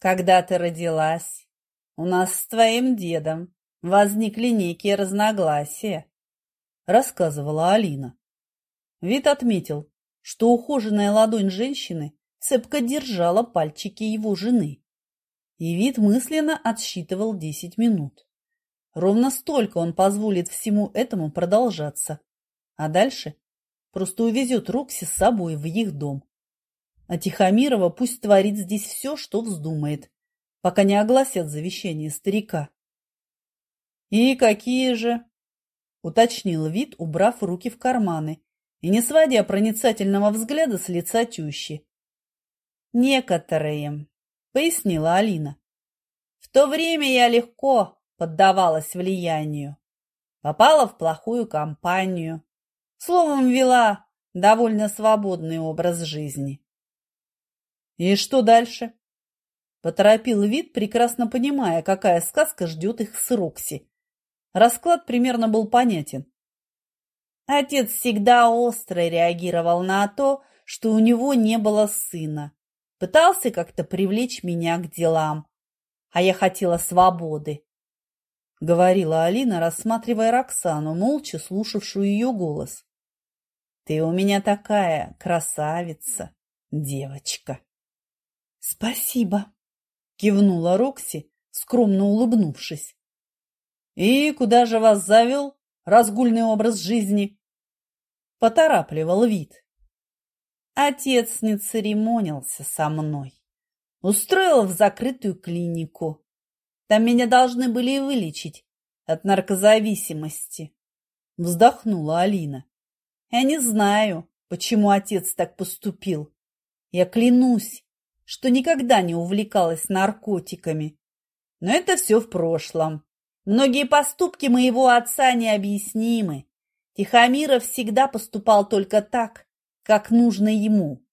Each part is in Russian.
Когда ты родилась, у нас с твоим дедом возникли некие разногласия, рассказывала Алина. Вид отметил, что ухоженная ладонь женщины цепко держала пальчики его жены. И вид мысленно отсчитывал десять минут. Ровно столько он позволит всему этому продолжаться. А дальше просто увезет Рокси с собой в их дом. А Тихомирова пусть творит здесь все, что вздумает, пока не огласят завещание старика. «И какие же?» — уточнил вид, убрав руки в карманы и не сводя проницательного взгляда с лица тещи. «Некоторые», — пояснила Алина. «В то время я легко поддавалась влиянию, попала в плохую компанию, словом, вела довольно свободный образ жизни». «И что дальше?» Поторопил вид, прекрасно понимая, какая сказка ждет их с Рокси. Расклад примерно был понятен. Отец всегда остро реагировал на то, что у него не было сына. Пытался как-то привлечь меня к делам. А я хотела свободы. — говорила Алина, рассматривая Роксану, молча слушавшую ее голос. — Ты у меня такая красавица, девочка. — Спасибо, — кивнула Рокси, скромно улыбнувшись. — И куда же вас завел разгульный образ жизни? — поторапливал вид. Отец не церемонился со мной. Устроил в закрытую клинику. Там меня должны были вылечить от наркозависимости. Вздохнула Алина. Я не знаю, почему отец так поступил. Я клянусь, что никогда не увлекалась наркотиками. Но это все в прошлом. Многие поступки моего отца необъяснимы. Тихомиров всегда поступал только так, как нужно ему.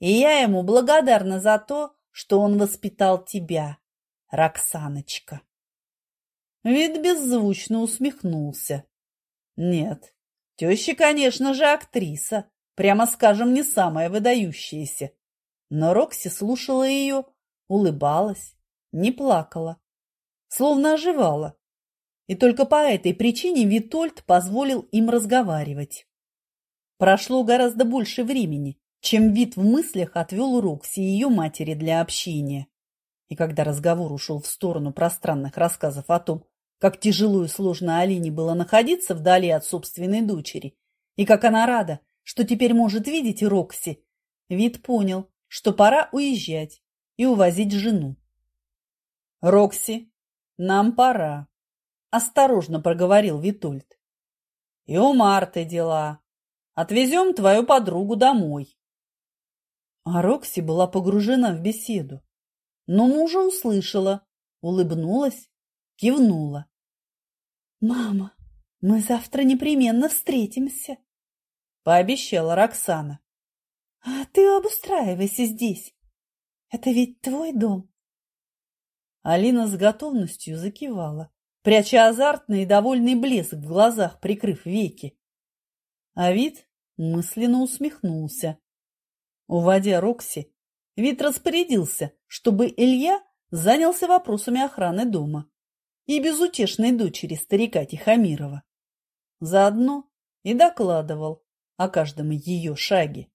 И я ему благодарна за то, что он воспитал тебя, Роксаночка. Вид беззвучно усмехнулся. Нет, теща, конечно же, актриса, прямо скажем, не самая выдающаяся. Но Рокси слушала ее, улыбалась, не плакала, словно оживала. И только по этой причине Витольд позволил им разговаривать. Прошло гораздо больше времени, чем вид в мыслях отвел Рокси и ее матери для общения. И когда разговор ушел в сторону пространных рассказов о том, как тяжело и сложно Алине было находиться вдали от собственной дочери, и как она рада, что теперь может видеть Рокси, Вид понял, что пора уезжать и увозить жену. «Рокси, нам пора», – осторожно проговорил Витольд. «И у Марты дела. Отвезем твою подругу домой. А Рокси была погружена в беседу, но мужа услышала, улыбнулась, кивнула. «Мама, мы завтра непременно встретимся», — пообещала Роксана. «А ты обустраивайся здесь. Это ведь твой дом». Алина с готовностью закивала, пряча азартный и довольный блеск в глазах, прикрыв веки. А вид мысленно усмехнулся. Уводя Рокси, вид распорядился, чтобы Илья занялся вопросами охраны дома и безутешной дочери старика Тихомирова. Заодно и докладывал о каждом ее шаге.